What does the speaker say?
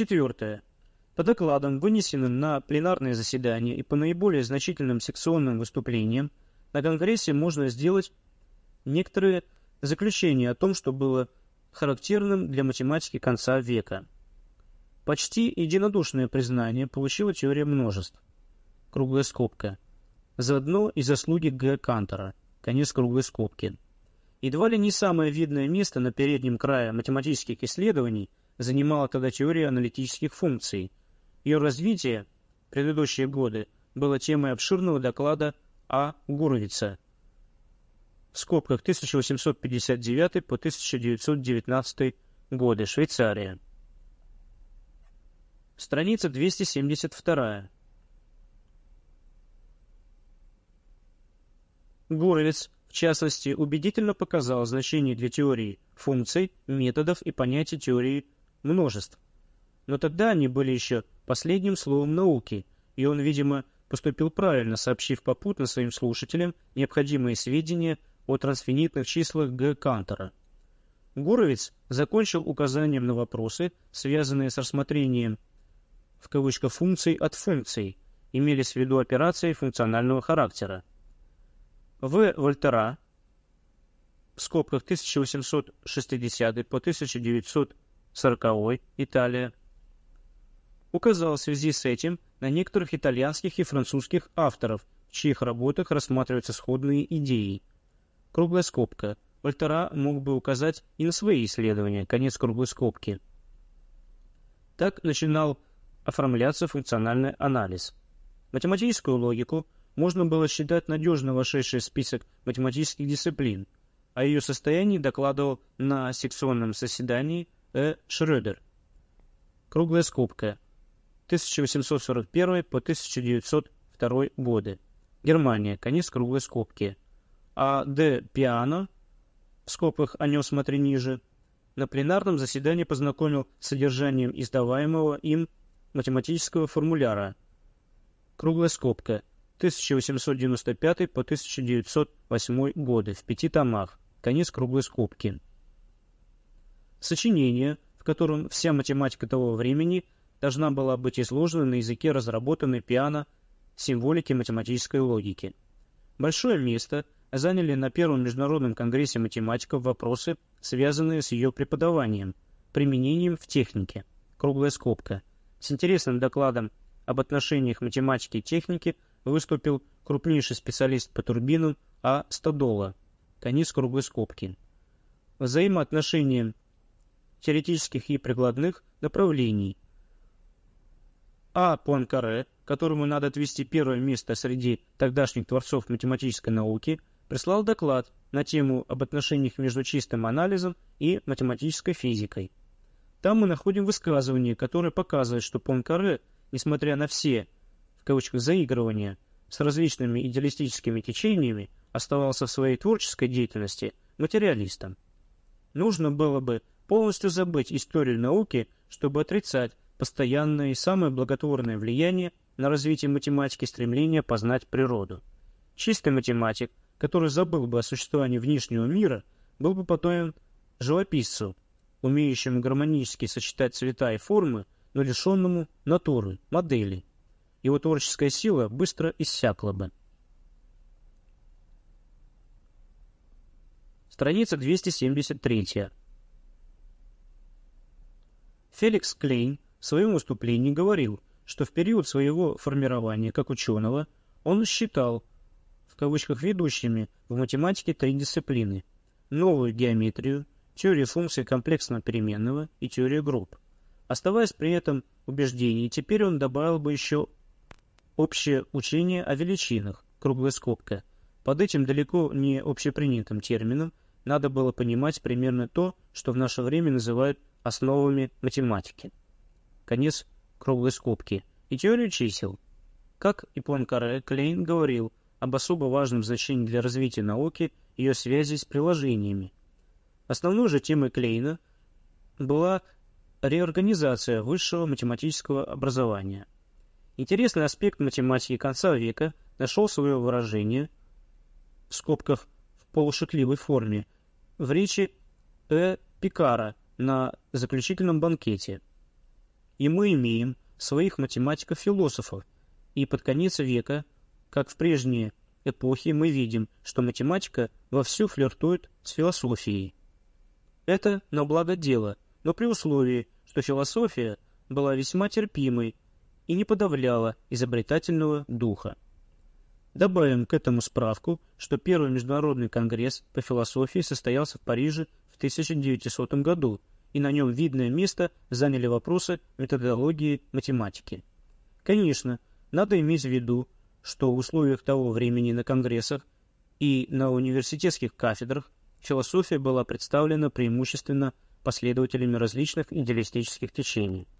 Четвертое. По докладам, вынесенным на пленарное заседание и по наиболее значительным секционным выступлениям, на Конгрессе можно сделать некоторые заключения о том, что было характерным для математики конца века. Почти единодушное признание получила теория множеств. Круглая скобка. Заодно и заслуги Г. Кантора. Конец круглой скобки. Едва ли не самое видное место на переднем крае математических исследований занимала тогда теория аналитических функций. Ее развитие в предыдущие годы было темой обширного доклада А. Гуровица в скобках 1859 по 1919 годы, Швейцария. Страница 272. Гуровец, в частности, убедительно показал значение для теории функций, методов и понятия теории множеств. Но тогда они были еще последним словом науки, и он, видимо, поступил правильно, сообщив попутно своим слушателям необходимые сведения о трансфинитных числах Г. Кантора. Гуровец закончил указанием на вопросы, связанные с рассмотрением в кавычках функций от функций, имелись в виду операции функционального характера. В. Вольтера в скобках 1860 по 1940 Италия указал в связи с этим на некоторых итальянских и французских авторов, в чьих работах рассматриваются сходные идеи. Круглая скобка. Вольтера мог бы указать и на свои исследования, конец круглой скобки. Так начинал оформляться функциональный анализ. Математическую логику можно было считать надежно вошедшей в список математических дисциплин, о ее состоянии докладывал на секционном заседании Э. Шрёдер. Круглая скобка. 1841 по 1902 годы. Германия. Конец круглой скобки. А. Д. Пиано, в скобках о нем смотри ниже, на пленарном заседании познакомил с содержанием издаваемого им математического формуляра. Круглая скобка. 1895 по 1908 годы в пяти томах. Конец круглой скобки. Сочинение, в котором вся математика того времени должна была быть изложена на языке разработанной пиано символики математической логики. Большое место заняли на Первом международном конгрессе математиков вопросы, связанные с ее преподаванием, применением в технике. Круглая скобка. С интересным докладом об отношениях математики и техники выступил крупнейший специалист по турбинам А. Стадола. Конец круглой скобки. Взаимоотношения теоретических и прикладных направлений. А. Пуанкаре, которому надо отвести первое место среди тогдашних творцов математической науки, прислал доклад на тему об отношениях между чистым анализом и математической физикой. Там мы находим высказывание, которое показывает, что Пуанкаре, несмотря на все, в кавычках, заигрывания с различными идеалистическими течениями, оставался в своей творческой деятельности материалистом. Нужно было бы полностью забыть историю науки, чтобы отрицать постоянное и самое благотворное влияние на развитие математики стремление познать природу. Чистый математик, который забыл бы о существовании внешнего мира, был бы потом живописцу, умеющему гармонически сочетать цвета и формы, но лишенному натуры, модели. Его творческая сила быстро иссякла бы. Страница 273. Феликс Клейн в своем выступлении говорил, что в период своего формирования как ученого он считал, в кавычках, ведущими в математике три дисциплины – новую геометрию, теорию функций комплексного переменного и теорию групп. Оставаясь при этом убеждении, теперь он добавил бы еще общее учение о величинах, круглая скобка. Под этим далеко не общепринятым термином надо было понимать примерно то, что в наше время называют основами математики. Конец круглой скобки. И теорию чисел. Как и Пуанкаре, Клейн говорил об особо важном значении для развития науки ее связи с приложениями. Основной же темой Клейна была реорганизация высшего математического образования. Интересный аспект математики конца века нашел свое выражение в скобках в полушутливой форме в речи Э. Пикара на заключительном банкете. и мы имеем своих математиков-философов, и под конец века, как в прежние эпохи, мы видим, что математика вовсю флиртует с философией. Это на благо дела, но при условии, что философия была весьма терпимой и не подавляла изобретательного духа. Добавим к этому справку, что первый международный конгресс по философии состоялся в Париже 1900 году, и на нем видное место заняли вопросы методологии математики. Конечно, надо иметь в виду, что в условиях того времени на конгрессах и на университетских кафедрах философия была представлена преимущественно последователями различных идеалистических течений –